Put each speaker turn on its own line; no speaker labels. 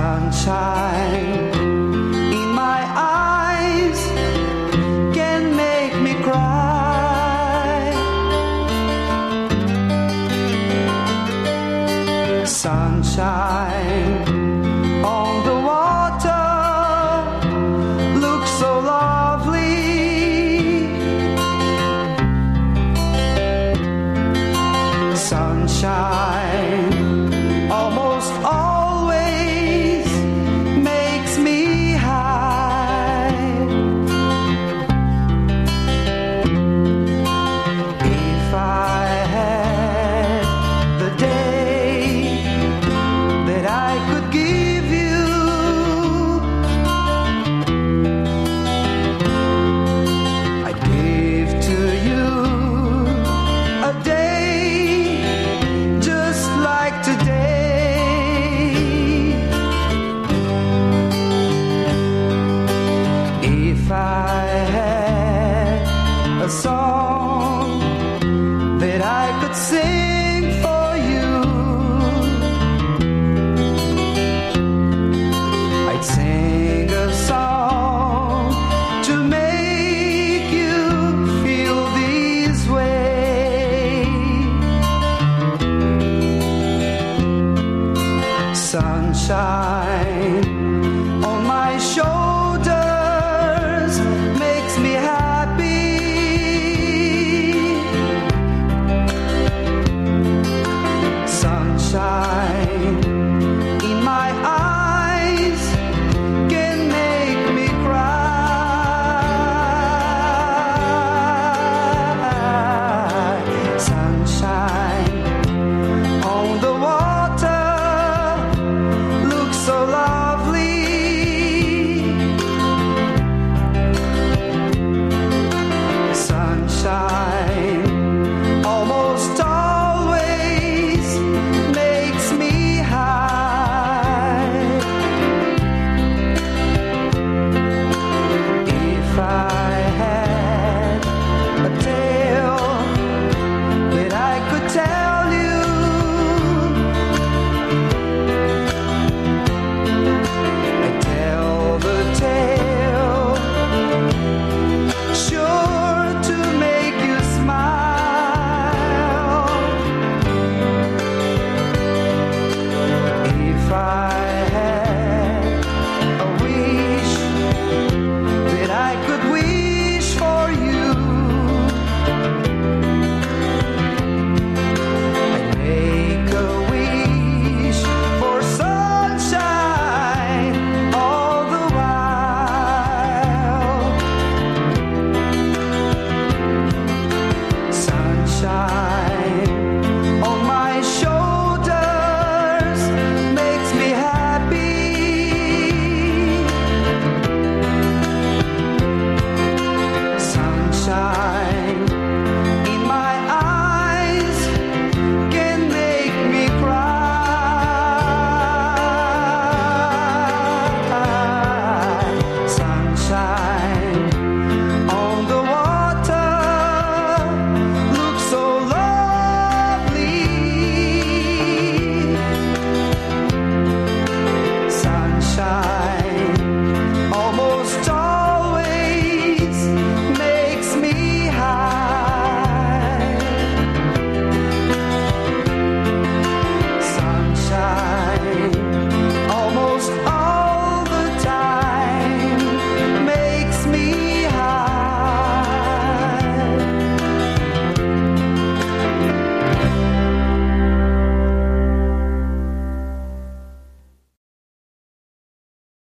sunshine in my eyes can make me cry. Sunshine. song that I could sing for you. I'd sing a song to make you feel this way. Sunshine.